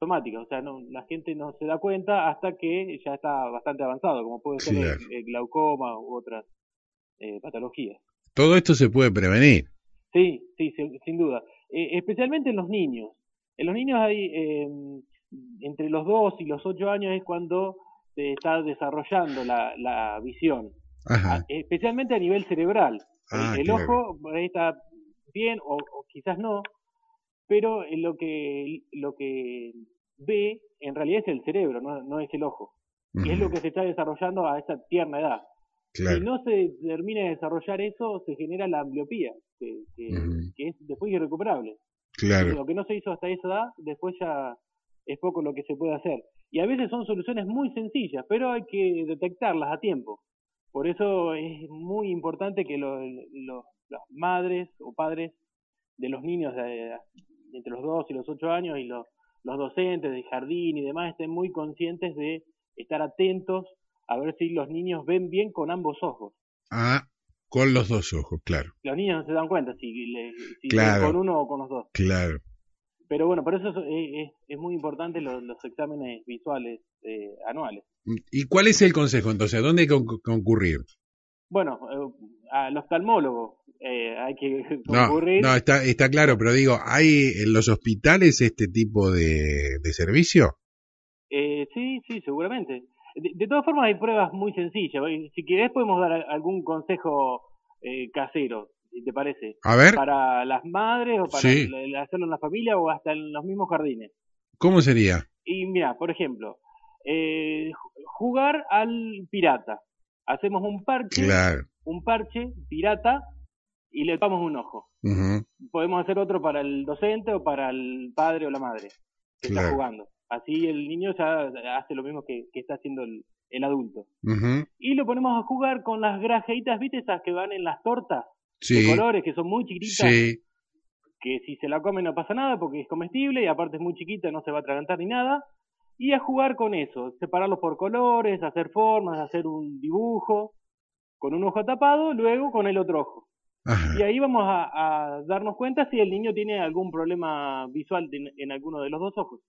automática, o sea, no, la gente no se da cuenta hasta que ya está bastante avanzado, como puede ser el, glaucoma u otras eh, patologías. Todo esto se puede prevenir. Sí, sí, sin, duda. Eh, especialmente en los niños. En los niños hay, eh, entre los 2 y los 8 años es cuando se está desarrollando la, la visión, especialmente a nivel cerebral. Ah, el ojo está bien o, quizás no, pero lo que, lo que ve en realidad es el cerebro, no, no es el ojo. Y es lo que se está desarrollando a esa tierna edad. Si no se termina de desarrollar eso, se genera la ambliopía, que, que, es después irrecuperable. Claro. Lo que no se hizo hasta esa edad, después ya es poco lo que se puede hacer. Y a veces son soluciones muy sencillas, pero hay que detectarlas a tiempo. Por eso es muy importante que los, las madres o padres de los niños de, entre los 2 y los 8 años y los, los docentes de jardín y demás estén muy conscientes de estar atentos a ver si los niños ven bien con ambos ojos. Ah, con los dos ojos, claro. Los niños no se dan cuenta si, ven con uno o con los dos. Claro. Pero bueno, por eso es, es, muy importante los, los exámenes visuales eh, anuales. ¿Y cuál es el consejo entonces? ¿A dónde hay que concurrir? Bueno, eh, al oftalmólogo eh, hay que concurrir. No, está, está claro, pero digo, ¿hay en los hospitales este tipo de, de servicio? Eh, sí, sí, seguramente. De, todas formas hay pruebas muy sencillas. Si querés podemos dar algún consejo eh, casero, si te parece. A ver. Para las madres o para hacerlo en la familia o hasta en los mismos jardines. ¿Cómo sería? Y mira, por ejemplo, eh, jugar al pirata. Hacemos un parche, un parche pirata y le tomamos un ojo. Podemos hacer otro para el docente o para el padre o la madre que está jugando. Así el niño ya hace lo mismo que, está haciendo el, adulto. Y lo ponemos a jugar con las grajeitas, ¿viste esas que van en las tortas? De colores, que son muy chiquititas. Que si se la come no pasa nada porque es comestible y aparte es muy chiquita, no se va a atragantar ni nada. Y a jugar con eso, separarlos por colores, hacer formas, hacer un dibujo con un ojo tapado, luego con el otro ojo. Y ahí vamos a, darnos cuenta si el niño tiene algún problema visual en alguno de los dos ojos.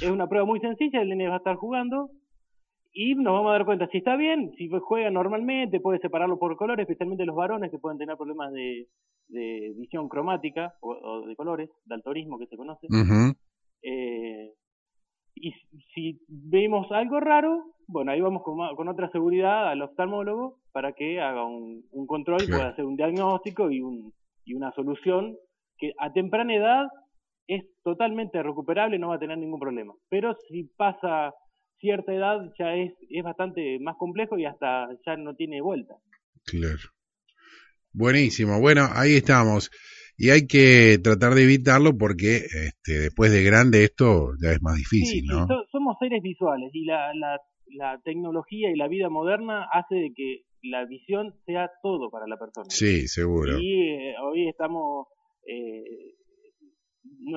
Es una prueba muy sencilla, el nene va a estar jugando y nos vamos a dar cuenta si está bien, si juega normalmente, puede separarlo por colores, especialmente los varones que pueden tener problemas de, visión cromática o, de colores, daltonismo que se conoce. eh, y si vemos algo raro, bueno, ahí vamos con, otra seguridad al oftalmólogo para que haga un, control y pueda hacer un diagnóstico y, un, y una solución que a temprana edad es totalmente recuperable, no va a tener ningún problema. Pero si pasa cierta edad ya es, es bastante más complejo y hasta ya no tiene vuelta. Claro. Buenísimo. Bueno, ahí estamos. Y hay que tratar de evitarlo porque este, después de grande esto ya es más difícil, ¿no? somos seres visuales y la, la, la tecnología y la vida moderna hace de que la visión sea todo para la persona. Sí, seguro. Y eh, hoy estamos eh,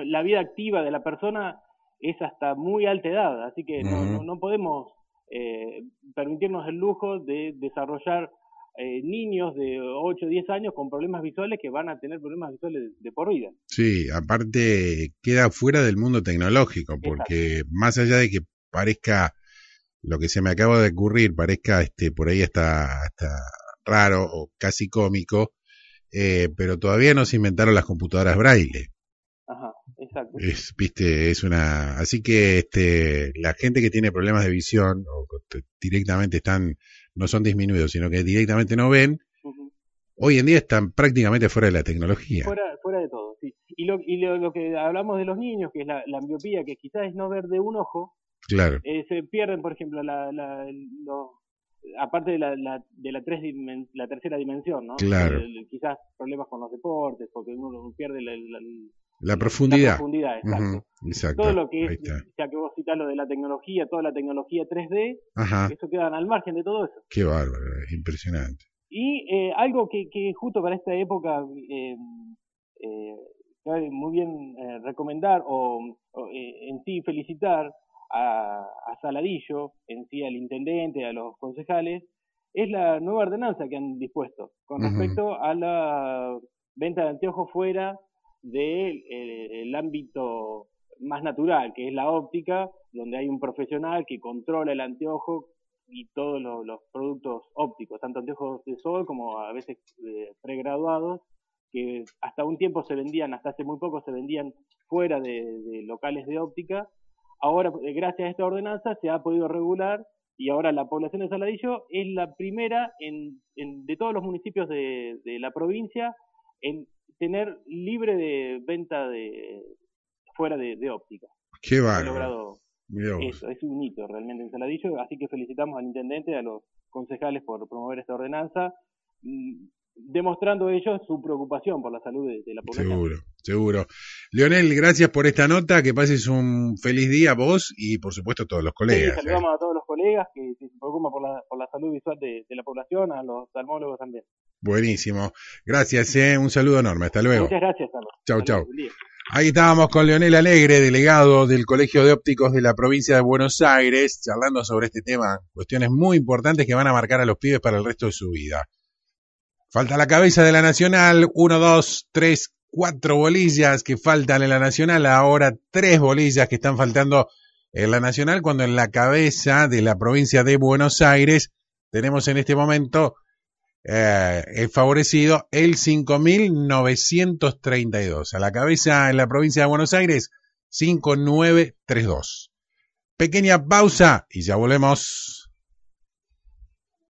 la vida activa de la persona es hasta muy alta edad, así que no, no, podemos eh, permitirnos el lujo de desarrollar eh, niños de 8 o 10 años con problemas visuales que van a tener problemas visuales de, por vida. Sí, aparte queda fuera del mundo tecnológico, porque más allá de que parezca lo que se me acaba de ocurrir, parezca este por ahí hasta, hasta raro o casi cómico, eh, pero todavía no se inventaron las computadoras braille. Exacto. Es, viste, es una, así que este, la gente que tiene problemas de visión o directamente están, no son disminuidos, sino que directamente no ven, hoy en día están prácticamente fuera de la tecnología. Fuera, fuera de todo, sí. Y lo, y lo, que hablamos de los niños, que es la, la ambliopía, que quizás es no ver de un ojo, claro. Eh, se pierden, por ejemplo, la, la, aparte de la, la, de la, tres la tercera dimensión, ¿no? Claro. quizás problemas con los deportes, porque uno pierde la, la profundidad. La profundidad, exacto. Todo lo que es, ya que vos citás lo de la tecnología, toda la tecnología 3D, eso quedan al margen de todo eso. Qué bárbaro, es impresionante. Y eh, algo que, que, justo para esta época eh, eh, muy bien eh, recomendar o, en sí felicitar a, a, Saladillo, en sí al intendente, a los concejales, es la nueva ordenanza que han dispuesto con respecto a la venta de anteojos fuera del de, el ámbito más natural, que es la óptica, donde hay un profesional que controla el anteojo y todos los, productos ópticos, tanto anteojos de sol como a veces eh, pregraduados, que hasta un tiempo se vendían, hasta hace muy poco se vendían fuera de, locales de óptica. Ahora, eh, gracias a esta ordenanza, se ha podido regular y ahora la población de Saladillo es la primera en, de todos los municipios de, la provincia en tener libre de venta de fuera de, óptica. Qué bárbaro. Eso, es un hito realmente en Saladillo, así que felicitamos al intendente, a los concejales por promover esta ordenanza, mm, demostrando ellos su preocupación por la salud de, la población. Seguro, seguro. Leonel, gracias por esta nota, que pases un feliz día vos y por supuesto a todos los colegas. Sí, saludamos ¿eh? a todos los colegas que, se preocupan por la, por la salud visual de, la población, a los oftalmólogos también. Buenísimo. Gracias, eh. un saludo enorme. Hasta luego. Muchas gracias, Carlos. Chau, chau. Ahí estábamos con Leonel Alegre, delegado del Colegio de Ópticos de la provincia de Buenos Aires, charlando sobre este tema, cuestiones muy importantes que van a marcar a los pibes para el resto de su vida. Falta la cabeza de la Nacional, uno, dos, tres, cuatro bolillas que faltan en la Nacional, ahora tres bolillas que están faltando en la Nacional, cuando en la cabeza de la provincia de Buenos Aires tenemos en este momento eh, favorecido el 5932. A la cabeza en la provincia de Buenos Aires, 5932. Pequeña pausa y ya volvemos.